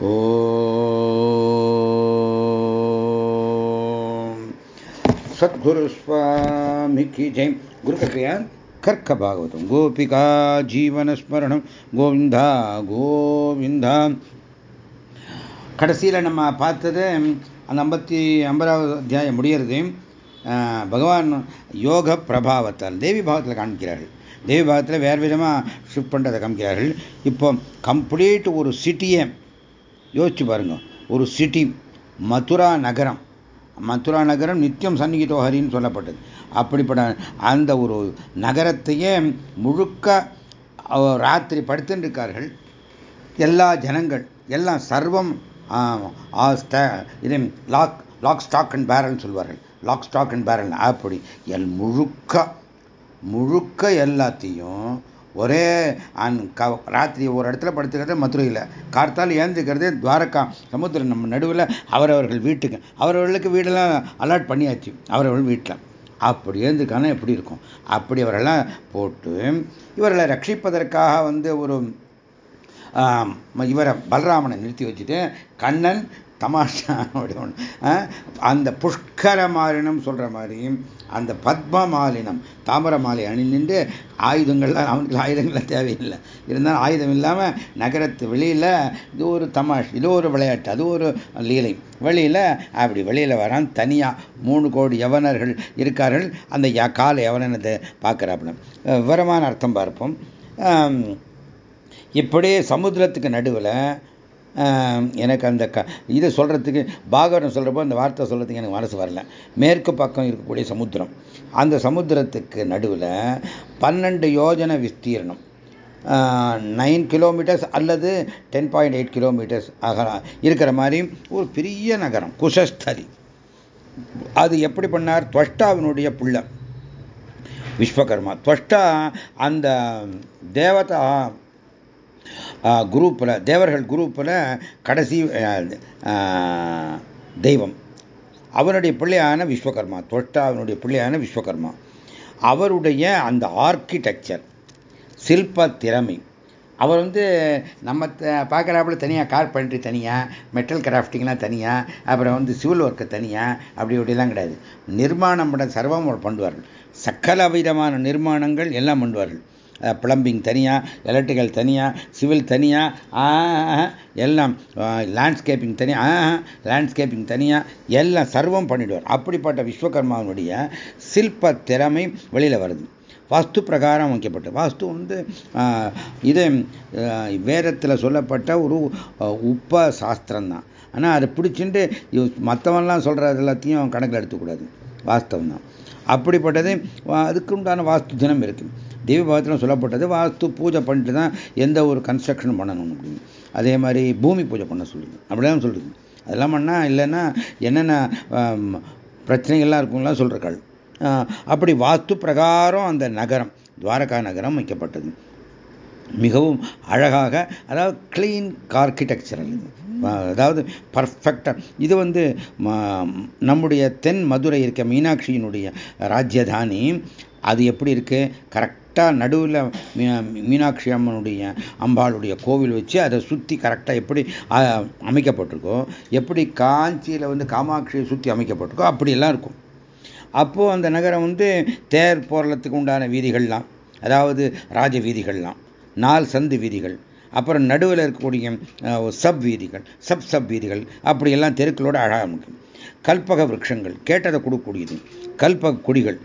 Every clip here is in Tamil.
ஓம். சத்குரு சுவாமிக்கு ஜெயம். குரு கிருப்பையா? கர்க்க பாகவதம். கோபிகா ஜீவனஸ்மரணம். கோவிந்தா கோவிந்தா. கடைசியில் நம்ம பார்த்தது அந்த ஐம்பத்தி ஐம்பதாவது அத்தியாயம் முடியறது பகவான் யோக பிரபாவத்தால் தேவி பாவத்தில் காண்கிறார்கள். தேவி பாவத்தில் வேறு விதமாக ஷிஃப்ட் பண்ணுறதை காமிக்கிறார்கள். இப்போ கம்ப்ளீட் ஒரு சிட்டியை யோசிச்சு பாருங்க. ஒரு சிட்டி மதுரா நகரம். மதுரா நகரம் நித்தியம் சன்னிகிதோஹரின்னு சொல்லப்பட்டது. அப்படிப்பட்ட அந்த ஒரு நகரத்தையே முழுக்க ராத்திரி படுத்துருக்கார்கள் இருக்கார்கள் எல்லா ஜனங்கள் எல்லாம் சர்வம் இது lock lock stock and barrel சொல்வார்கள். லாக் ஸ்டாக் அண்ட் பேரல் அப்படி. எல் முழுக்க முழுக்க எல்லாத்தையும் ஒரே ராத்திரி ஒரு இடத்துல படுத்துக்கிறது மதுரையில். கார்த்தால் ஏந்துக்கிறது துவாரகா சமுத்திரம் நம்ம நடுவில் அவரவர்கள் வீட்டுக்கு. அவரவர்களுக்கு வீடெல்லாம் அலாட் பண்ணியாச்சு அவரவர்கள் வீட்டில் அப்படி ஏந்துக்கான எப்படி இருக்கும்? அப்படி அவரெல்லாம் போட்டு இவர்களை ரட்சிப்பதற்காக வந்து ஒரு இவரை பலராமனை நிறுத்தி வச்சுட்டு கண்ணன் தமாஷா அந்த புஷ்கர மாறினம் சொல்கிற மாதிரி அந்த பத்ம மாலினம் தாமர மாலை அணிந்துட்டு ஆயுதங்கள்லாம் அவனுக்கு ஆயுதங்கள்லாம் தேவையில்லை. இருந்தாலும் ஆயுதம் இல்லாமல் நகரத்து வெளியில் இது ஒரு தமாஷ் இது ஒரு விளையாட்டு அது ஒரு லீலை. வெளியில் அப்படி வெளியில் வரான் தனியாக மூணு கோடி யவனர்கள் இருக்கார்கள். அந்த கால யவனத்தை பார்க்குறாப்புல. விவரமான அர்த்தம் பார்ப்போம். இப்படியே சமுத்திரத்துக்கு நடுவில் எனக்கு அந்த க இதை சொல்கிறதுக்கு பாகவரம் சொல்கிறப்போ அந்த வார்த்தை சொல்கிறதுக்கு எனக்கு மனசு வரல. மேற்கு பக்கம் இருக்கக்கூடிய சமுத்திரம். அந்த சமுத்திரத்துக்கு நடுவில் பன்னெண்டு யோஜன விஸ்தீர்ணம். நைன் கிலோமீட்டர்ஸ் அல்லது டென் பாயிண்ட் எயிட் கிலோமீட்டர்ஸ் ஆக இருக்கிற மாதிரி ஒரு பெரிய நகரம் குஷஸ்தரி. அது எப்படி பண்ணார்? துவஷ்டாவினுடைய புள்ள. விஸ்வகர்மா. துவஷ்டா அந்த தேவதா குரூப்பில் தேவர்கள் குரூப்பில் கடைசி தெய்வம். அவனுடைய பிள்ளையான விஸ்வகர்மா தொட்டா பிள்ளையான விஸ்வகர்மா. அவருடைய அந்த ஆர்கிடெக்சர் சில்ப திறமை. அவர் வந்து நம்ம பார்க்குறாப்புல தனியாக கார்பெண்ட்ரி தனியாக மெட்டல் கிராஃப்டிங்லாம் தனியாக அப்புறம் வந்து சிவில் ஒர்க்கு தனியாக அப்படி இப்படிலாம் கிடையாது. நிர்மாணம் பண்ண சர்வம் பண்ணுவார்கள். சக்கல விதமான நிர்மாணங்கள் எல்லாம் பண்ணுவார்கள். பிளம்பிங் தனியாக எலக்ட்ரிக்கல் தனியாக சிவில் தனியாக எல்லாம் லேண்ட்ஸ்கேப்பிங் தனியாக லேண்ட்ஸ்கேப்பிங் தனியாக எல்லாம் சர்வம் பண்ணிடுவார். அப்படிப்பட்ட விஸ்வகர்மாவினுடைய சில்ப திறமை வெளியில் வருது. வாஸ்து பிரகாரம் வைக்கப்பட்டு வாஸ்து வந்து இது வேதத்தில் சொல்லப்பட்ட ஒரு உப்ப சாஸ்திரம்தான் ஆனால் அதை பிடிச்சிட்டு மற்றவன்லாம் சொல்கிறது எல்லாத்தையும் கணக்கில் எடுத்துக்கூடாது வாஸ்தவம் தான் அப்படிப்பட்டது அதுக்கு உண்டான வாஸ்து தினம் இருக்குது தெய்வபாவத்தில் சொல்லப்பட்டது வாஸ்து பூஜை பண்ணிட்டு தான் எந்த ஒரு கன்ஸ்ட்ரக்ஷன் பண்ணணும் அப்படின்னு. அதே மாதிரி பூமி பூஜை பண்ண சொல்லுங்க அப்படிலாம் சொல்லுது. அதெல்லாம் பண்ணால் இல்லைன்னா என்னென்ன பிரச்சனைகள்லாம் இருக்கும்லாம் சொல்கிறாள் அப்படி வாஸ்து பிரகாரம் அந்த நகரம் துவாரகா நகரம் வைக்கப்பட்டது. மிகவும் அழகாக அதாவது கிளீன் ஆர்கிடெக்சரல் அதாவது பர்ஃபெக்டாக இது வந்து நம்முடைய தென் மதுரை இருக்க மீனாட்சியினுடைய ராஜ்யதானி அது எப்படி இருக்கு? கரெக்டாக நடுவில் மீனாட்சி அம்மனுடைய அம்பாளுடைய கோவில் வச்சு அதை சுற்றி கரெக்டாக எப்படி அமைக்கப்பட்டிருக்கோ எப்படி காஞ்சியில் வந்து காமாட்சியை சுற்றி அமைக்கப்பட்டிருக்கோ அப்படியெல்லாம் இருக்கும். அப்போது அந்த நகரம் வந்து தேர் போரளத்துக்கு உண்டான வீதிகள்லாம் அதாவது ராஜ வீதிகள்லாம் நாலு சந்து வீதிகள் அப்புறம் நடுவில் இருக்கக்கூடிய சப் வீதிகள் சப் சப் வீதிகள் அப்படியெல்லாம் தெருக்களோட அழகாக இருக்கும் கல்பக விரக்ஷங்கள் கேட்டதை கொடுக்கக்கூடியது. கல்பக கொடிகள்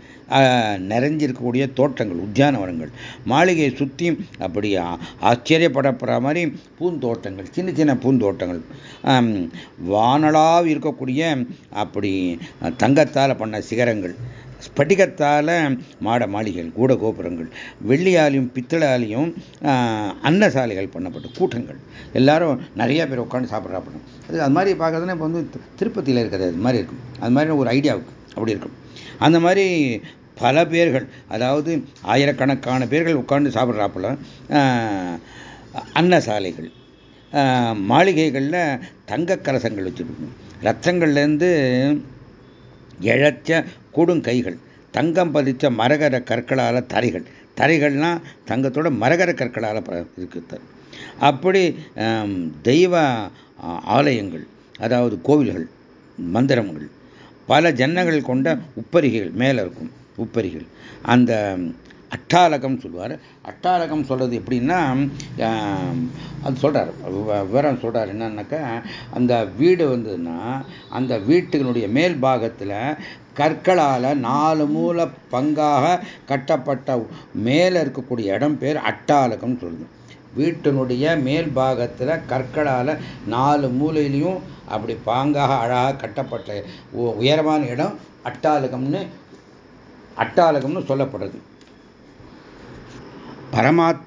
நிறைஞ்சிருக்கக்கூடிய தோட்டங்கள் உத்தியானவனங்கள் மாளிகையை சுற்றி அப்படி ஆச்சரியப்படப்படுற மாதிரி பூந்தோட்டங்கள் சின்ன சின்ன பூந்தோட்டங்கள். வானலாக இருக்கக்கூடிய அப்படி தங்கத்தால் பண்ண சிகரங்கள் ஸ்படிகத்தால் மாட மாளிகைகள் கூட கோபுரங்கள் வெள்ளியாலையும் பித்தளாலையும் அன்னசாலைகள் பண்ணப்பட்ட கூட்டங்கள். எல்லாரும் நிறைய பேர் உட்காந்து சாப்பிட்றாப்படும் அது அது மாதிரி பார்க்கறதுனா இப்போ வந்து திருப்பதியில் இருக்கிறது அது மாதிரி இருக்கும். அது மாதிரி ஒரு ஐடியாவுக்கு அப்படி இருக்கும். அந்த மாதிரி பல பேர்கள் அதாவது ஆயிரக்கணக்கான பேர்கள் உட்கார்ந்து சாப்பிட்றாப்புல அன்னசாலைகள் மாளிகைகளில் தங்க கலசங்கள் வச்சுருக்கணும். ரத்தங்கள்லேருந்து இழைச்ச கொடுங்கைகள் தங்கம் பதிச்ச மரகர கற்களால் தரைகள் தரைகள்லாம் தங்கத்தோட மரகர கற்களால் இருக்குது அப்படி தெய்வ ஆலயங்கள் அதாவது கோவில்கள் மந்திரங்கள் பல ஜன்னங்கள் கொண்ட உப்பரிகைகள் மேலே இருக்கும் உப்பரிகள். அந்த அட்டாலகம் சொல்லுவார். அட்டாலகம் சொல்கிறது எப்படின்னா அது சொல்கிறார் விவரம் சொல்கிறார் என்னன்னாக்கா அந்த வீடு வந்ததுன்னா அந்த வீட்டுகளுடைய மேல் பாகத்தில் கற்களால் நாலு மூல பங்காக கட்டப்பட்ட மேலே இருக்கக்கூடிய இடம் பேர் அட்டாலகம் சொல்லுது. வீட்டினுடைய மேல் பாகத்தில் கற்களால் நாலு மூலையிலையும் அப்படி பாங்காக அழகாக கட்டப்பட்ட உயரமான இடம் அட்டாலகம்னு அட்டாலகம்னு சொல்லப்படுறது. பரமாத்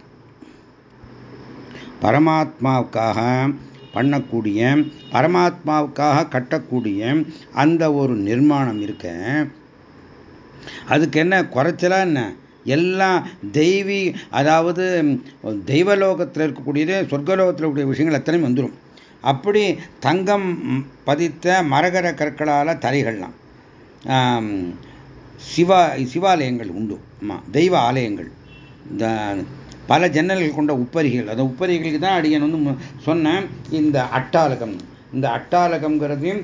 பரமாத்மாவுக்காக பண்ணக்கூடிய பரமாத்மாவுக்காக கட்டக்கூடிய அந்த ஒரு நிர்மாணம் இருக்க அதுக்கு என்ன குறைச்சலா என்ன? எல்லாம் தெய்வீ அதாவது தெய்வலோகத்தில் இருக்கக்கூடியது சொர்க்கலோகத்தில் இருக்கக்கூடிய விஷயங்கள் எத்தனையும் வந்துடும் அப்படி தங்கம் பதித்த மரகர கற்களால் தரைகள்லாம் சிவா சிவாலயங்கள் உண்டு. ஆமாம் தெய்வ ஆலயங்கள். இந்த பல ஜன்னல்கள் கொண்ட உப்பரிகள் அந்த உப்பரிகளுக்கு தான் அடியன் வந்து சொன்னேன். இந்த அட்டாலகம். இந்த அட்டாலகம்ங்கிறதையும்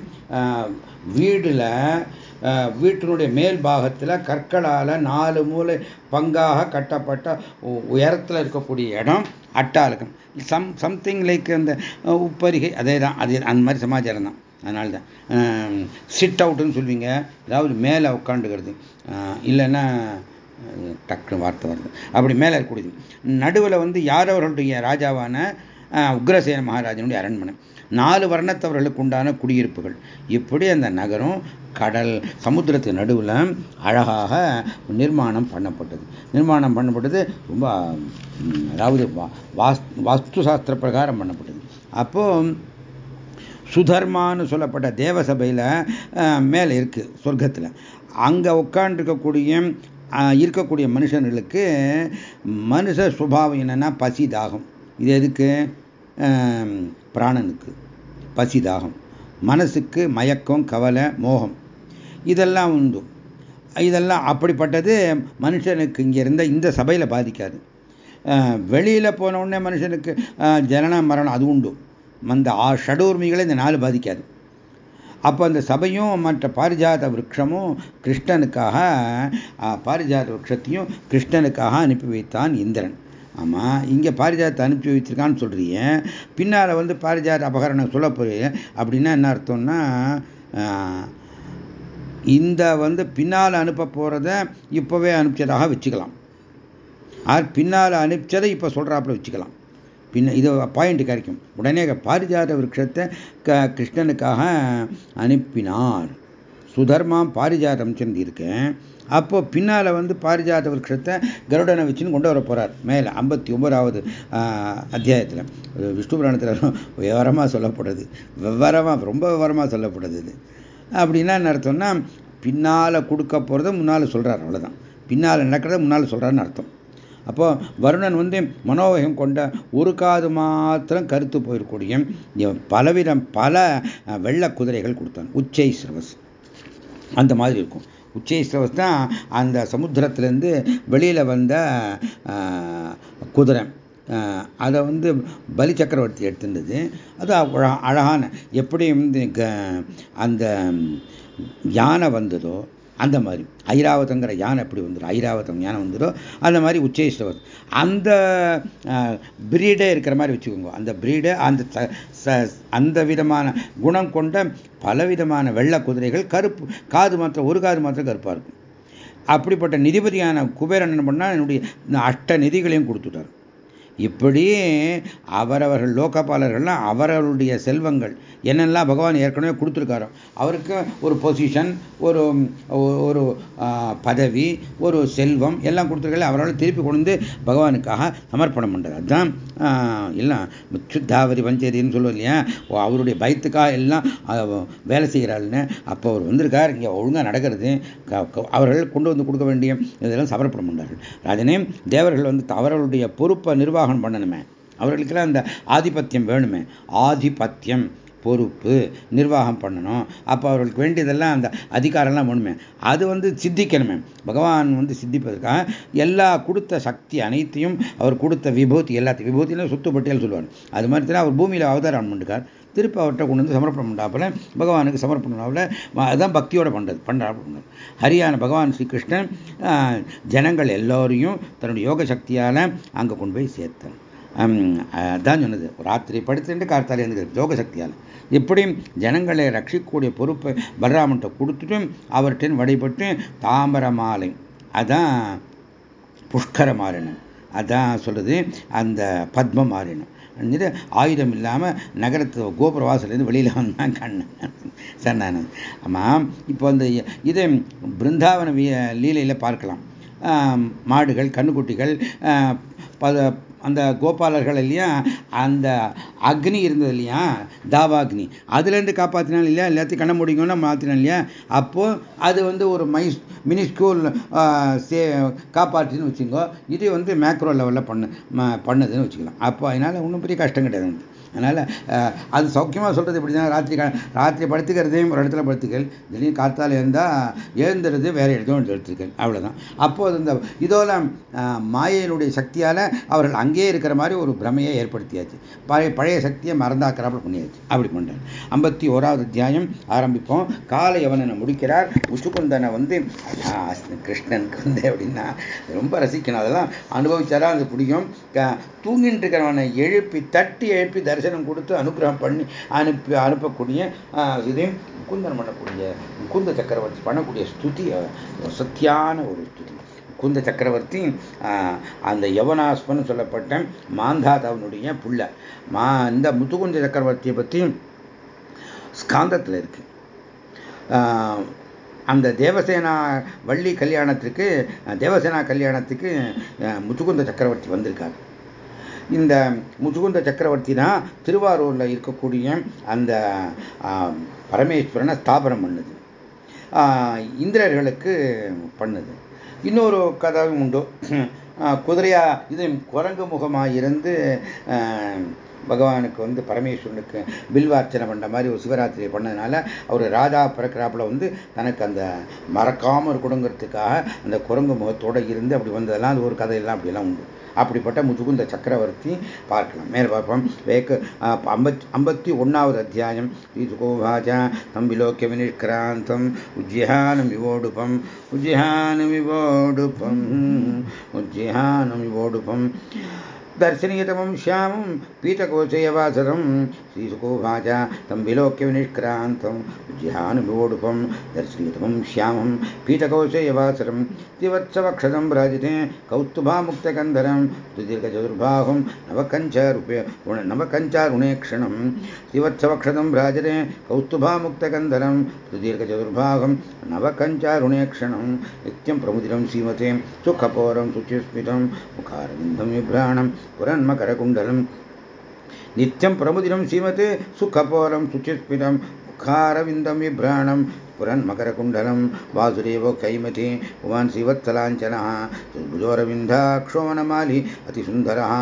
வீடில் வீட்டினுடைய மேல் பாகத்தில் கற்களால் நாலு மூலை பங்காக கட்டப்பட்ட உயரத்தில் இருக்கக்கூடிய இடம் அட்டாலகம். சம் சம்திங் லைக் அந்த உப்பரிகை அதே தான் அதே அந்த மாதிரி சமாச்சாரம் தான். அதனால தான். சிட் அவுட்டுன்னு சொல்லுவீங்க. அதாவது மேலே உட்காந்துக்கிறது இல்லைன்னா டக்குன்னு வார்த்தை வருது. அப்படி மேலே இருக்கக்கூடியது. நடுவில் வந்து யாரவர்களுடைய ராஜாவான உக்ரசேன மகாராஜனுடைய அரண்மனை. நாலு வர்ணத்தவர்களுக்கு உண்டான குடியிருப்புகள். இப்படி அந்த நகரம் கடல் சமுத்திரத்து நடுவில் அழகாக நிர்மாணம் பண்ணப்பட்டது. நிர்மாணம் பண்ணப்பட்டது ரொம்ப அதாவது வாஸ்து சாஸ்திர பிரகாரம் பண்ணப்பட்டது. அப்போ சுதர்மான்னு சொல்லப்பட்ட தேவசபையில் மேலே இருக்குது சொர்க்கத்தில். அங்கே உட்காண்டிருக்கக்கூடிய இருக்கக்கூடிய மனுஷர்களுக்கு மனுஷ சுபாவம் என்னென்னா பசி தாகம். இது எதுக்கு? பிராணனுக்கு பசி தாகம் மனசுக்கு மயக்கம் கவலை மோகம். இதெல்லாம் உண்டு. இதெல்லாம் அப்படிப்பட்டது மனுஷனுக்கு இங்கே இருந்த இந்த சபையில் பாதிக்காது. வெளியில் போன உடனே மனுஷனுக்கு ஜனன மரணம் அது உண்டு. அந்த ஷடூர்மிகளை இந்த நாள் பாதிக்காது. அப்போ அந்த சபையும் மற்ற பாரிஜாத விரக்ஷமும் கிருஷ்ணனுக்காக பாரிஜாத விரக்ஷத்தையும் கிருஷ்ணனுக்காக அனுப்பி வைத்தான் இந்திரன். ஆமாம் இங்கே பாரிஜாத்தை அனுப்பி வச்சிருக்கான்னு சொல்கிறீங்க பின்னால் வந்து பாரிஜாத அபகரணம் சொல்ல போறீங்க. அப்படின்னா என்ன அர்த்தம்னா இந்த வந்து பின்னால் அனுப்ப போகிறத இப்போவே அனுப்பிச்சதாக வச்சுக்கலாம். ஆர் பின்னால் அனுப்பிச்சதை இப்போ சொல்கிறாப்புல வச்சுக்கலாம். பின்ன இது பாயிண்ட் கிடைக்கும். உடனே பாரிஜாத விரக்ஷத்தை க கிருஷ்ணனுக்காக அனுப்பினார். சுதர்மாம் பாரிஜாதம் சென்று இருக்கேன். அப்போ பின்னால் வந்து பாரிஜாத விரக்ஷத்தை கருடனை வச்சுன்னு கொண்டு வர போகிறார் மேலே ஐம்பத்தி ஒன்பதாவது அத்தியாயத்தில். விஷ்ணு புராணத்தில் விவரமாக சொல்லப்படுது விவரமாக ரொம்ப விவரமாக சொல்லப்படுது இது. அப்படின்னா என்ன அர்த்தம்னா பின்னால் கொடுக்க போகிறத முன்னால் சொல்கிறார் அவ்வளோதான் பின்னால் நடக்கிறத முன்னால் சொல்கிறான்னு அர்த்தம். அப்போ வருணன் வந்து மனோவேகம் கொண்ட ஒரு காது மாத்திரம் கருத்து போயிருக்கூடிய பலவிதம் பல வெள்ள குதிரைகள் கொடுத்தான். உச்சை சிரவஸ் அந்த மாதிரி இருக்கும். உச்சை சிரவஸ் தான் அந்த சமுத்திரத்திலேருந்து வெளியில் வந்த குதிரை. அதை வந்து பலி சக்கரவர்த்தி எடுத்துருந்தது. அது அழகான எப்படி வந்து அந்த யானை வந்ததோ அந்த மாதிரி. ஐராவதங்கிற யானை எப்படி வந்துடும் ஐராவதம் யானை வந்துடும் அந்த மாதிரி உச்சேஸ்வரர் அந்த பிரீடே இருக்கிற மாதிரி வச்சுக்கோங்க. அந்த பிரீடை அந்த அந்த விதமான குணம் கொண்ட பலவிதமான வெள்ள குதிரைகள் கருப்பு காது மாத்திரம் ஒரு காது மாத்திரம் கருப்பாக இருக்கும். அப்படிப்பட்ட நிதிபதியான குபேரன் என்ன பண்ணால் என்னுடைய அஷ்ட நிதிகளையும் கொடுத்துட்டார். இப்படி அவரவர்கள் லோகபாலர்கள்லாம் அவரவருடைய செல்வங்கள். என்னெல்லாம் பகவான் ஏற்கனவே கொடுத்துருக்காரோ அவருக்கு ஒரு பொசிஷன் ஒரு ஒரு பதவி ஒரு செல்வம் எல்லாம் கொடுத்துருக்கல அவரால் திருப்பி கொண்டு பகவானுக்காக சமர்ப்பணம் பண்ணுறது அதுதான் எல்லாம் முச்சுத்தாவரி பஞ்சேரின்னு சொல்லுவோம் இல்லையா? அவருடைய பயத்துக்காக எல்லாம் வேலை செய்கிறாள்னு. அப்போ அவர் வந்திருக்கார் இங்கே ஒழுங்காக நடக்கிறது. அவர்கள் கொண்டு வந்து கொடுக்க வேண்டிய இதெல்லாம் சமர்ப்பணம் பண்ணுறார்கள் ராஜனே தேவர்கள் வந்து அவர்களுடைய பொறுப்பை நிர்வாகம் பண்ணணுமே. அவர்களுக்கெல்லாம் அந்த ஆதிபத்தியம் வேணுமே. ஆதிபத்தியம் பொறுப்பு நிர்வாகம் பண்ணணும். அப்போ அவர்களுக்கு வேண்டியதெல்லாம் அந்த அதிகாரம்லாம் வேணுமே. அது வந்து சித்திக்கணுமே. பகவான் வந்து சித்திப்பதற்காக எல்லா கொடுத்த சக்தி அனைத்தையும் அவர் கொடுத்த விபூதி எல்லாத்தையும் விபூதியில் சுத்துப்பட்டியல் சொல்லுவார் அது மாதிரி தான் அவர் பூமியில் அவதாரம் பண்ணிருக்கார். திருப்பி அவர்கிட்ட கொண்டு வந்து சமர்ப்பணம் பண்ணாப்புல பகவானுக்கு சமர்ப்பணம் அதுதான் பக்தியோட பண்ணுறது பண்ணுறாப்புல ஹரியான பகவான் ஸ்ரீகிருஷ்ணன் ஜனங்கள் எல்லோரையும் தன்னுடைய யோக சக்தியால் அங்கே கொண்டு போய் சேர்த்தான். அதான் சொன்னது. ராத்திரி படுத்துட்டு கார்த்தாலே இருந்து யோக சக்தியால். எப்படியும் ஜனங்களை ரட்சிக்கக்கூடிய பொறுப்பை பலராமன்ட்ட கொடுத்துட்டும் அவர்கிட்ட வழிபட்டு தாமர மாலை அதான் புஷ்கர மாறினம் அதான் சொல்கிறது அந்த பத்ம மாறினம் ஆயுதம் இல்லாமல் நகரத்து கோபுர வாசலேருந்து வெளியில் வந்தான் கண்ணன். சொன்னான் ஆமாம் இப்போ அந்த இதை பிருந்தாவன லீலையில் பார்க்கலாம். மாடுகள் கண்ணுக்குட்டிகள் அந்த கோபாலர்கள் இல்லையா? அந்த அக்னி இருந்தது இல்லையா? தாவாக்னி. அதுலேருந்து காப்பாற்றினாலும் இல்லையா? எல்லாத்தையும் கண்ண முடியும்னா மாற்றினோம் இல்லையா? அப்போது அது வந்து ஒரு மை மினி ஸ்கூல் சே காப்பாற்றுன்னு வச்சுக்கோ இது வந்து மேக்ரோ லெவலில் பண்ணு பண்ணுதுன்னு வச்சுக்கலாம். அப்போ அதனால் ஒன்றும் பெரிய கஷ்டம் கிடையாது. அதனால் அது சௌக்கியமாக சொல்கிறது இப்படி தான் ராத்திரி ராத்திரி படுத்துக்கிறதையும் ஒரு இடத்துல படுத்துக்கள் திடீர்னு காத்தால் இருந்தால் எழுந்துறது வேற இடத்தையும் எடுத்துக்கள் அவ்வளோதான் அப்போது இந்த இதோலாம் மாயையினுடைய சக்தியால் அவர்கள் அங்கேயே இருக்கிற மாதிரி ஒரு பிரமையை ஏற்படுத்தியாச்சு. பழைய பழைய சக்தியை மறந்தாக்கிறாப்புல பண்ணியாச்சு. அப்படி பண்ணுறாரு ஐம்பத்தி ஓராவது அத்தியாயம் ஆரம்பிப்போம். காலை அவனை முடிக்கிறார்? முச்சுக்குந்தனை வந்து கிருஷ்ணனுக்கு வந்து அப்படின்னா ரொம்ப ரசிக்கணும். அதெல்லாம் அனுபவிச்சாரா அது பிடிக்கும் தூங்கிட்டு இருக்கிறவனை எழுப்பி தட்டி எழுப்பி தரிசனம் கொடுத்து அனுகிரகம் பண்ணி அனுப்பி அனுப்பக்கூடிய இதையும் முகுந்தன் பண்ணக்கூடிய முகுந்த சக்கரவர்த்தி பண்ணக்கூடிய ஸ்துதி சத்தியான ஒரு ஸ்துதி. குந்த சக்கரவர்த்தி அந்த யவனாஸ்மன் சொல்லப்பட்ட மாந்தாதவனுடைய புள்ள. மா இந்த முத்துகுந்த சக்கரவர்த்தியை பற்றி ஸ்காந்தத்தில் இருக்கு. அந்த தேவசேனா வள்ளி கல்யாணத்துக்கு தேவசேனா கல்யாணத்துக்கு முத்துகுந்த சக்கரவர்த்தி வந்திருக்காரு. இந்த முதுகுந்த சக்கரவர்த்தி தான் திருவாரூரில் இருக்கக்கூடிய அந்த பரமேஸ்வரனை ஸ்தாபனம் பண்ணுது. இந்திரர்களுக்கு பண்ணுது. இன்னொரு கதையும் உண்டு. குதிரையா இது குரங்கு முகமாக இருந்து பகவானுக்கு வந்து பரமேஸ்வரனுக்கு பில்வார்ச்சனை பண்ண மாதிரி ஒரு சிவராத்திரியை பண்ணதுனால அவர் ராஜா பிறக்கிறாப்புல வந்து தனக்கு அந்த மறக்காமல் இருக்கணுங்கிறதுக்காக அந்த குரங்கு முகத்தோடு இருந்து அப்படி வந்ததெல்லாம் அது ஒரு கதையெல்லாம் அப்படியெல்லாம் உண்டு. அப்படிப்பட்ட முதுகுந்த சக்கரவர்த்தி பார்க்கலாம். மேல பார்ப்போம். வேக்க ஐம்பத்தி ஐம்பத்தி ஒன்றாவது அத்தியாயம். ஸ்ரீசுகோவாச்சா தம் விலோக்கிய வினிஷ்கிராந்தம். உஜ்ஜிஹானம் விவோடுபம் உஜ்ஜிஹானம் விவோடுபம் உஜ்ஜிஹானம் விவோடுபம் दर्शनीयतमं श्यामं पीतकोचयवासरं श्रीसुकोवाच तं विलोक्य विनिष्क्रान्तं जिहानुभोडुपं दर्शनीयतमं श्यामं पीतकोचयवासरं त्रिवत्सवक्षदं भ्राजिते कौस्तुभामुक्तकन्धरं सुदीर्घचतुर्बाहुं नवकञ्चारुपे नवकञ्चारुणेक्षणं त्रिवत्सवक्षदं भ्राजते कौस्तुभामुक्तकन्धरं सुदीर्घचतुर्भागं नवकञ्चारुणेक्षणं नित्यं प्रमुदिरं सीमते सुखपोरं शुचिस्मितं मुखारविन्दं विभ्राणं पुरन्मकरकुण्डलं नित्यं प्रमुदिनं सीमते सुखपोरं शुचिस्मितं मुखारविन्दं विभ्राणं पुरन्मकरकुण्डलं वासुदेवो कैमति पुमान् श्रीवत्सलाञ्चनः भुजोरविन्दाक्षोणमाली अतिसुन्दरः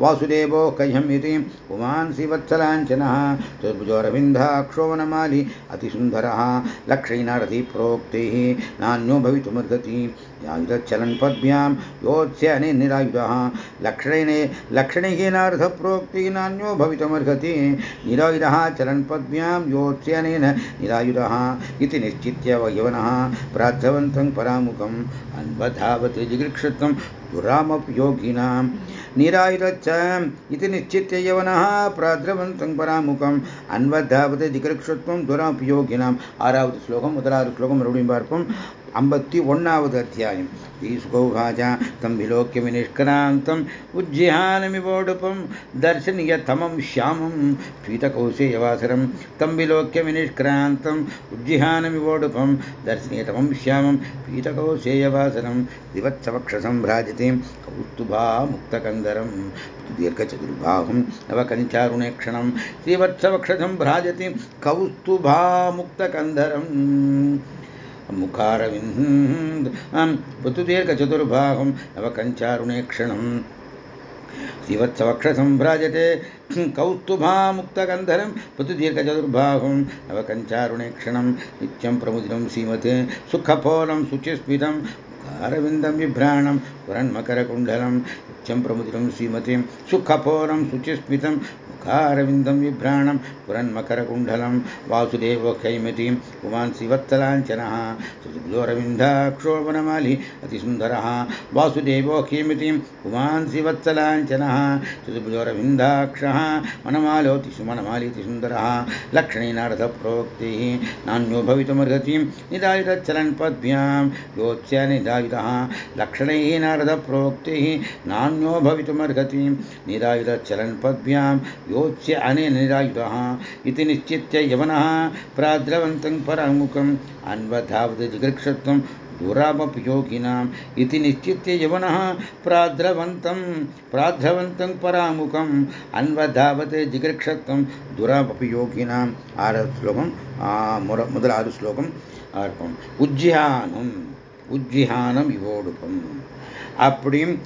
वासुदेवो कह्यम् इति पुमान् श्रीवत्सलाञ्चनः चतुर्भुजोरविन्दाक्षोणमाली अतिसुन्दरः लक्षैनारथि प्रोक्तैः नान्यो भवितुमर्हति यायुधच्चलन् पद्भ्यां योत्स्यने निरायुधः लक्षणे लक्षणैकेनार्थप्रोक्तिः नान्यो भवितुमर्हति निरायुधः चलन् पद्भ्यां योत्स्यनेन निरायुधः इति निश्चित्य यवनः प्रार्थवन्तं परामुखम् अन्वधावत् जिगृक्षत्वं दुरामपयोगिनां निरायुधच्च इति निश्चित्य यवनः प्राद्रवन्तं परामुखम् अन्वधावत् जिगृक्षत्वं दुरापयोगिनाम् ஆறாவது ஸ்லோகம் முதலாவது ஸ்லோகம் மறுபடியும் பார்ப்போம் ஐம்பத்தி ஒன்னாவது அத்தியாயம் ஈஸ்கௌபாஜா தம் விலோக்கிய வினிஷ்கிராந்தம் உஜ்ஜிஹானமிவோடுபம் தர்சனியதமம் ஷியாமம் பீதகௌசேயவாசரம் தம் விலோக்கிய வினிஷ்கிராந்தம் உஜ்ஜிஹானமிவோடுபம் தர்சனியதமம் ஷியாமம் பீதகௌசேயவாசரம் திவத்சவக்ஷசம் भ्राजते कौस्तुभा मुक्तकन्दरं दीर्घचतुर्बाहुं नवकञ्चारुणेक्षणं श्रीवत्सवक्षसं भ्राजति कौस्तुभा मुक्तकन्धरम् मुखारविन्द ऋतुदीर्घचतुर्भागं नवकञ्चारुणेक्षणं शिवत्सवक्षसम्भ्राजते कौस्तुभामुक्तगन्धरं पृथुदीर्घचतुर्बाहुं नवकञ्चारुणेक्षणं नित्यं प्रमुदिनं सीमते सुखफोलं शुचिस्मितं तारविन्दं बिभ्राणं पुरन्मकरकुण्डलं नित्यं प्रमुदिरं श्रीमतीं सुखपोरं शुचिस्मितं, मुखारविन्दं बिभ्राणं पुरन्मकरकुण्डलं वासुदेवक्षैमतीं पुमान् श्रीवत्सलाञ्चनः सुदुर्गोरविन्दाक्षोभनमालि अतिसुन्दरः वासुदेवोक्षैमतीं पुमान् श्रीवत्सलाञ्चनः सुदुर्गोरविन्दाक्षः मनमालोऽतिसुमनमालितिसुन्दरः लक्षणेनार्थप्रोक्तिः नान्यो भवितुमर्हतीं निदायितच्छलन् पद्भ्यां योत्स्य निदा निदायुधः लक्षणैः नारदप्रोक्तिः नान्यो भवितुमर्हतीं निरायुधचलन् पद्भ्यां योत्स्य अनेन निरायुधः इति निश्चित्य यवनः प्राद्रवन्तं परामुखम् अन्वधावत् जिगृक्षत्वं दुरामपि योगिनाम् इति निश्चित्य यवनः प्राद्रवन्तं प्राद्रवन्तं परामुखम् अन्वधावत् जिगृक्षत्वं दुरामपि யோகினாம் ஆறாவது ஸ்லோகம் முதலாவது ஸ்லோகம் இருக்கும் உஜ்ஜியானம் உஜ்ஜிஹானம் இவோடுப்பம் அப்படியும்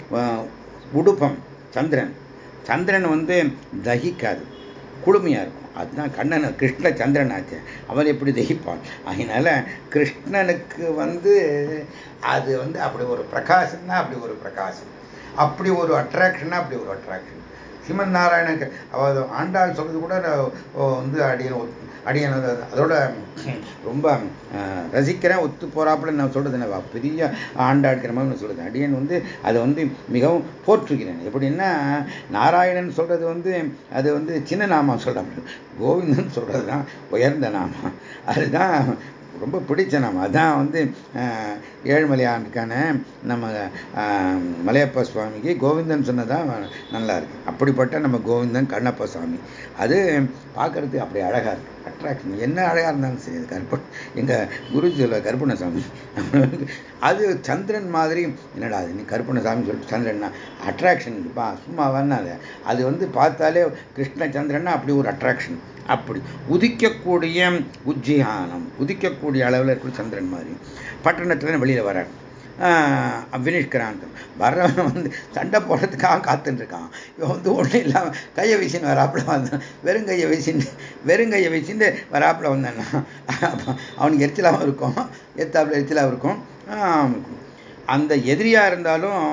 உடுப்பம் சந்திரன். சந்திரன் வந்து தகிக்காது குழுமையாக இருக்கும். அதுதான் கண்ணன் கிருஷ்ண சந்திரன் ஆச்சு. அவன் எப்படி தகிப்பான்? அதனால கிருஷ்ணனுக்கு வந்து அது வந்து அப்படி ஒரு பிரகாசம்னா அப்படி ஒரு பிரகாசம். அப்படி ஒரு அட்ராக்ஷன்னா அப்படி ஒரு அட்ராக்ஷன் சிமன் நாராயணனுக்கு அவ ஆண்டாள் சொல்றது கூட வந்து அடியன் அடியன் அதோட ரொம்ப ரசிக்கிறேன் ஒத்து போறாப்புல நான் சொல்றது என்ன பெரிய ஆண்டாட்கிற மாதிரி நான் சொல்றது. அடியன் வந்து அதை வந்து மிகவும் போற்றுகிறேன். எப்படின்னா நாராயணன் சொல்றது வந்து அது வந்து சின்ன நாமா சொல்ற கோவிந்தன் சொல்றது தான் உயர்ந்த நாமா அதுதான் ரொம்ப பிடிச்ச நம்ம அதான் வந்து ஏழ்மலையானுக்கான நம்ம மலையப்ப சுவாமிக்கு கோவிந்தன் சொன்னதான் நல்லா இருக்கு. அப்படிப்பட்ட நம்ம கோவிந்தன் கண்ணப்ப சுவாமி. அது பார்க்கறதுக்கு அப்படி அழகா இருக்கு. அட்ராக்ஷன் என்ன அழகா இருந்தாலும் சரி கற்ப எங்க குரு சொல்ல கருப்பணசாமி அது சந்திரன் மாதிரி என்னடா அது நீ கருப்பணசாமி சொல்லிட்டு சந்திரன்னா? அட்ராக்ஷன் பா சும்மா வேணாது அது வந்து பார்த்தாலே கிருஷ்ண சந்திரன்னா அப்படி ஒரு அட்ராக்ஷன் அப்படி. உதிக்கக்கூடிய உஜ்ஜியானம் உதிக்கக்கூடிய அளவில் இருக்கிற சந்திரன் மாதிரி. பட்டணத்துல வெளியில் வரார் வினிஷ்கிராந்தம் வர்றவன் வந்து சண்டை போடுறதுக்காக காத்துட்டு இருக்கான் இவன் வந்து ஒன்றும் இல்லாமல் கையை வீசின்னு வராப்பில் வந்தான் வெறுங்கையை வீசின்னு வெறுங்கையை வீசின்னு வராப்புல வந்தான்னா அவனுக்கு எரிச்சலாகவும் இருக்கும் எத்தாப்புல எரிச்சலாகவும் இருக்கும். அந்த எதிரியாக இருந்தாலும்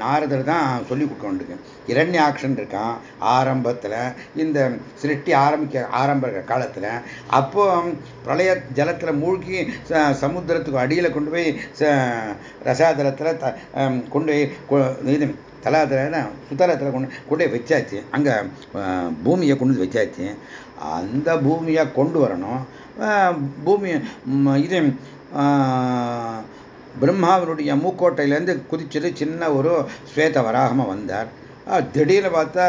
நாரதர் தான் சொல்லி கொடுக்கொண்டிருக்கு இரண்ய ஆக்ஷன் இருக்கான் ஆரம்பத்தில் இந்த சிருஷ்டி ஆரம்பிக்க ஆரம்ப காலத்தில். அப்போ பிரளய ஜலத்தில் மூழ்கி சமுத்திரத்துக்கு அடியில் கொண்டு போய் ரசாதலத்தில் கொண்டு போய் இது தலாதல சுத்தலத்தில் கொண்டு கொண்டு போய் வச்சாச்சு. அங்கே பூமியை கொண்டு வந்து வச்சாச்சு. அந்த பூமியை கொண்டு வரணும். பூமி இது பிரம்மாவினுடைய மூக்கோட்டையிலேருந்து குதிச்சுட்டு சின்ன ஒரு ஸ்வேத வராகமாக வந்தார் திடீர்னு பார்த்தா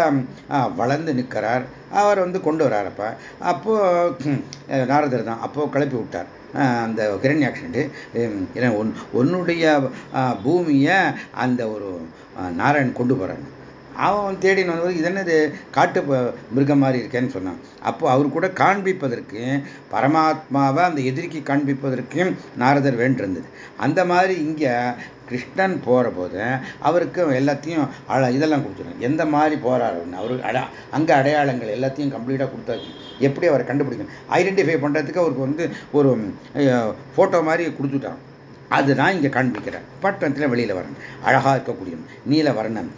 வளர்ந்து நிற்கிறார். அவர் வந்து கொண்டு வரார் அப்போ. அப்போது நாரதர் தான். அப்போது கிளப்பி விட்டார். அந்த கிரண்யாக்ஷன்ட்டு ஏன்னா உன் உன்னுடைய பூமியை அந்த ஒரு நாராயண் கொண்டு போகிறாங்க அவன் தேடின்னு வந்து இது என்னது காட்டு மிருகம் மாதிரி இருக்கேன்னு சொன்னான். அப்போ அவர் கூட காண்பிப்பதற்கு பரமாத்மாவை அந்த எதிரிக்கு காண்பிப்பதற்கு நாரதர் வேண்டியிருந்தது. அந்த மாதிரி இங்கே கிருஷ்ணன் போகிற போது அவருக்கு எல்லாத்தையும் அழ இதெல்லாம் கொடுத்துருங்க எந்த மாதிரி போகிறாருன்னு அவரு அட அங்கே அடையாளங்கள் எல்லாத்தையும் கம்ப்ளீட்டாக கொடுத்தாச்சு. எப்படி அவரை கண்டுபிடிக்கணும்? ஐடென்டிஃபை பண்ணுறதுக்கு அவருக்கு வந்து ஒரு ஃபோட்டோ மாதிரி கொடுத்துட்டான். அதுதான் இங்கே காண்பிக்கிறேன் பட்டணத்தில் வெளியில் வரணும் அழகாக இருக்கக்கூடிய நீல வர்ணன்.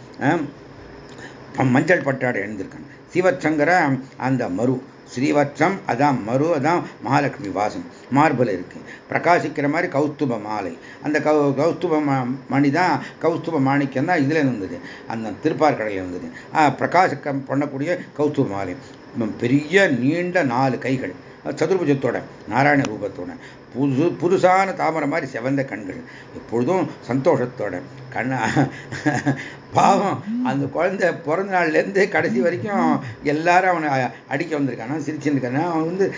மஞ்சள் பட்டாடை எழுந்திருக்காங்க. சிவச்சங்கர அந்த மரு. ஸ்ரீவத்சம் அதான் மரு அதான் மகாலட்சுமி வாசம் மார்பில் இருக்கு. பிரகாசிக்கிற மாதிரி கௌஸ்துப மாலை. அந்த கௌ கௌஸ்துப மணி தான் கௌஸ்துப மாணிக்கம் தான் இதில் இருந்தது. அந்த திருப்பார்கடையில் இருந்தது. பிரகாசிக்க பண்ணக்கூடிய கௌஸ்துப மாலை. பெரிய நீண்ட நாலு கைகள். சதுர்புஜத்தோட நாராயண ரூபத்தோட புது புதுசான தாமரை மாதிரி செவந்த கண்கள் எப்பொழுதும் சந்தோஷத்தோட கண்ணா பாவம் அந்த குழந்தை பிறந்த நாள்லேருந்து கடைசி வரைக்கும் எல்லாரும் அவனை அடிக்க வந்திருக்கானா சிரிச்சுருக்கானா அவன் வந்து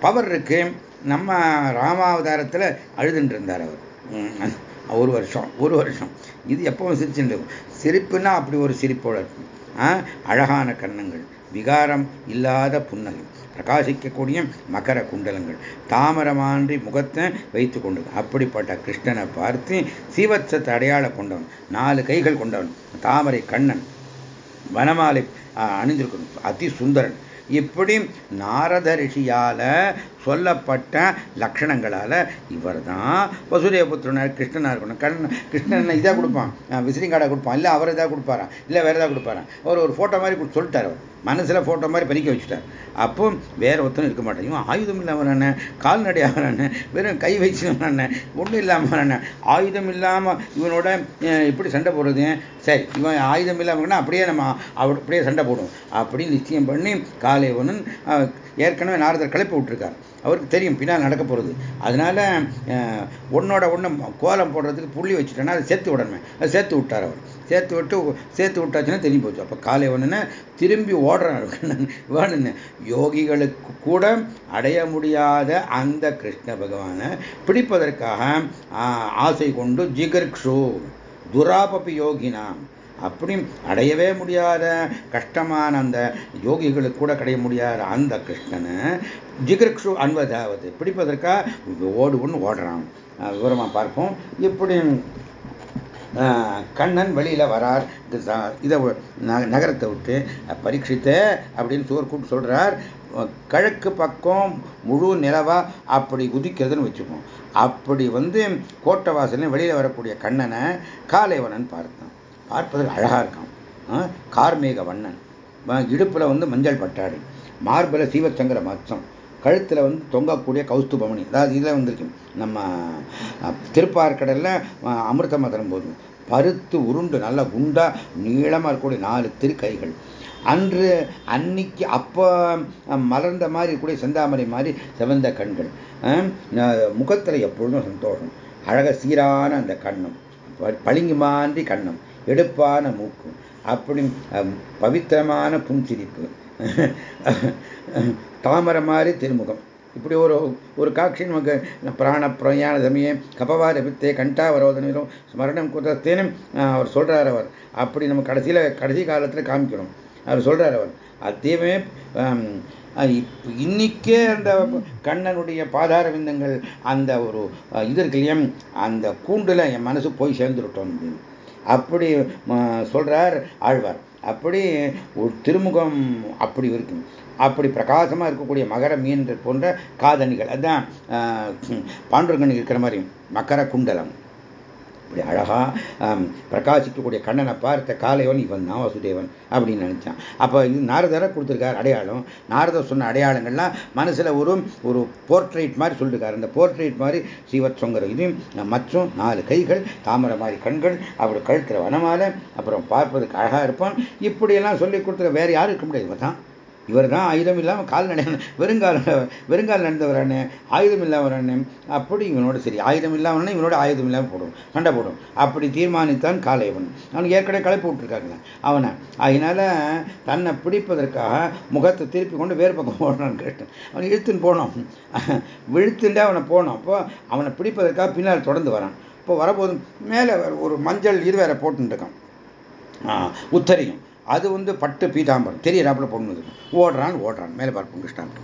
பவர் இருக்கு நம்ம ராமாவதாரத்தில் அழுதுன்ட்டு இருந்தார் அவர். ஒரு வருஷம் ஒரு வருஷம். இது எப்பவும் சிரிச்சுட்டு சிரிப்புன்னா அப்படி ஒரு சிரிப்போட இருக்கும் அழகான கன்னங்கள் விகாரம் இல்லாத புன்னகை. பிரகாசிக்கக்கூடிய மகர குண்டலங்கள். தாமரமான்றி முகத்தை வைத்து கொண்டு அப்படிப்பட்ட கிருஷ்ணனை பார்த்து சீவத்சத்தை அடையாள கொண்டவன் நாலு கைகள் கொண்டவன் தாமரை கண்ணன் வனமாலை அணிந்திருக்கணும் அதி சுந்தரன். இப்படி நாரத ரிஷியால சொல்லப்பட்ட லட்சணங்களால் இவர் தான் வசுதேவபுத்திரனார் கிருஷ்ணனாக இருக்கணும். கண்ணன் கிருஷ்ணன் இதாக கொடுப்பான். விசிறிங்காடை கொடுப்பான். இல்லை அவர் இதாக கொடுப்பாரான் இல்லை வேறு எதாவது கொடுப்பாரான் அவர் ஒரு ஃபோட்டோ மாதிரி சொல்லிட்டார் அவர். மனசில் ஃபோட்டோ மாதிரி பறிக்க வச்சுட்டார். அப்போ வேற ஒருத்தனும் இருக்க மாட்டேன். இவன் ஆயுதம் இல்லாமல் என்ன? கால்நடை ஆகிறான வெறும் கை வச்சுனான ஒன்றும் இல்லாமல் என்ன? ஆயுதம் இல்லாமல் இவனோட இப்படி சண்டை போடுறது? சரி இவன் ஆயுதம் இல்லாமல் அப்படியே நம்ம அவர் அப்படியே சண்டை போடும் அப்படின்னு நிச்சயம் பண்ணி காலைவனன் ஏற்கனவே நாரதர் கிளப்பி விட்டுருக்கார். அவருக்கு தெரியும் பின்னால் நடக்க போகிறது அதனால ஒன்னோட ஒன்று கோலம் போடுறதுக்கு புள்ளி வச்சுட்டேன்னா அதை சேர்த்து விடணுமே. அதை சேர்த்து விட்டார் அவர். சேர்த்து விட்டு சேர்த்து விட்டாச்சுன்னா தெரிஞ்சு போச்சு. அப்போ காலை ஒன்றுன்னா திரும்பி ஓடுறான் வேணுன்னு யோகிகளுக்கு கூட அடைய முடியாத அந்த கிருஷ்ண பகவானை பிடிப்பதற்காக ஆசை கொண்டு ஜிகர்க்ஷு துராபபி யோகினாம். அப்படி அடையவே முடியாத கஷ்டமான அந்த யோகிகளுக்கு கூட கிடைய முடியாத அந்த கிருஷ்ணனை ஜிகிருக்ஷு அன்வதாவது. பிடிப்பதற்காக ஓடு ஒன்று ஓடுறான். விவரமாக பார்ப்போம். இப்படி கண்ணன் வெளியில் வரார். இதை நகரத்தை விட்டு பரீட்சித்த அப்படின்னு சோர் கூப்பிட்டு சொல்கிறார் கிழக்கு பக்கம் முழு நிலவா அப்படி குதிக்கிறதுன்னு வச்சுப்போம். அப்படி வந்து கோட்டை வாசலையும் வெளியில் வரக்கூடிய கண்ணனை காலைவனன் பார்த்தான். பார்ப்பதற்கு அழகாக இருக்கான். கார்மேக வண்ணன். இடுப்பில் வந்து மஞ்சள் பட்டாடு. மார்பில் சீவச்சங்கர மச்சம். கழுத்தில் வந்து தொங்கக்கூடிய கௌஸ்துபமணி அதாவது இதில் வந்திருக்கு. நம்ம திருப்பார்கடலில் அமிர்த மதனம் போதும் பருத்து உருண்டு நல்லா குண்டா நீளமாக இருக்கக்கூடிய நாலு திருக்கைகள். அன்று அன்னைக்கு அப்போ மலர்ந்த மாதிரி இருக்கக்கூடிய செந்தாமரை மாதிரி செவந்த கண்கள். முகத்தில் எப்பொழுதும் சந்தோஷம். அழக சீரான அந்த கண்ணம். பளிங்கு மாதிரி கண்ணம். எடுப்பான மூக்கு. அப்படி பவித்திரமான புன்சிரிப்பு. தாமரை மாதிரி திருமுகம். இப்படி ஒரு ஒரு காட்சி நமக்கு பிராண பிரயாண சமய கபவார வித்தே கண்டாவரோதனிலும் ஸ்மரணம் குதத்தேனும் அவர் சொல்றார் அவர். அப்படி நம்ம கடைசியில் கடைசி காலத்தில் காமிக்கணும் அவர் சொல்றார் அவர். அத்தேமே இன்னைக்கே அந்த கண்ணனுடைய பாதார விந்தங்கள் அந்த ஒரு இது இருக்கு இல்லையா? அந்த கூண்டுல என் மனசு போய் சேர்ந்துருட்டோம் அப்படின்னு. அப்படி சொல்றார் ஆழ்வார். அப்படி ஒரு திருமுகம் அப்படி இருக்கும். அப்படி பிரகாசமாக இருக்கக்கூடிய மகர மீன் போன்ற காதணிகள். அதுதான் பாண்டுரங்கன் இருக்கிற மாதிரி மகர குண்டலம். இப்படி அழகா பிரகாசிக்கக்கூடிய கண்ணனை பார்த்த காலைவன் இவன் தான் வசுதேவன் அப்படின்னு நினைச்சான். அப்போ இது நாரதரை கொடுத்துருக்காரு அடையாளம். நாரதர் சொன்ன அடையாளங்கள்லாம் மனசில் ஒரு ஒரு போர்ட்ரேட் மாதிரி சொல்லிருக்காரு. அந்த போர்ட்ரேட் மாதிரி ஸ்ரீவத் சொங்கர் இது மற்றும் நாலு கைகள் தாமரை மாதிரி கண்கள் அவர் கழுத்துற வனமால அப்புறம் பார்ப்பதுக்கு அழகாக இருப்பான். இப்படியெல்லாம் சொல்லி கொடுத்துருக்க வேற யாரும் இருக்க முடியாது இவன் தான். இவர் தான் ஆயுதம் இல்லாமல் கால் நட வெறுங்கால் வெறுங்கால் நடந்தவரானே ஆயுதம் இல்லாதவரானே அப்படி இவனோட சரி ஆயுதம் இல்லாமல் இவனோட ஆயுதம் இல்லாமல் போடும் சண்டை போடும். அப்படி தீர்மானித்தான் காலைவன் அவனுக்கு ஏற்கனவே களைப்பு விட்டுருக்காங்க அவனை. அதனால தன்னை பிடிப்பதற்காக முகத்தை திருப்பி கொண்டு வேறு பக்கம் போடுறான்னு கேட்டேன். அவன் இழுத்துன்னு போனோம். விழுத்துண்டே அவனை போனோம். அப்போ அவனை பிடிப்பதற்காக பின்னால் தொடர்ந்து வரான். இப்போ வரபோதும் மேலே ஒரு மஞ்சள் இது வேற போட்டுருக்கான் உத்தரியும். அது வந்து பட்டு பீதாம்பரம். தெரியறாப்புல பொண்ணு. ஓடுறான் ஓடுறான். மேலே பார்ப்போம் கிருஷ்ணான்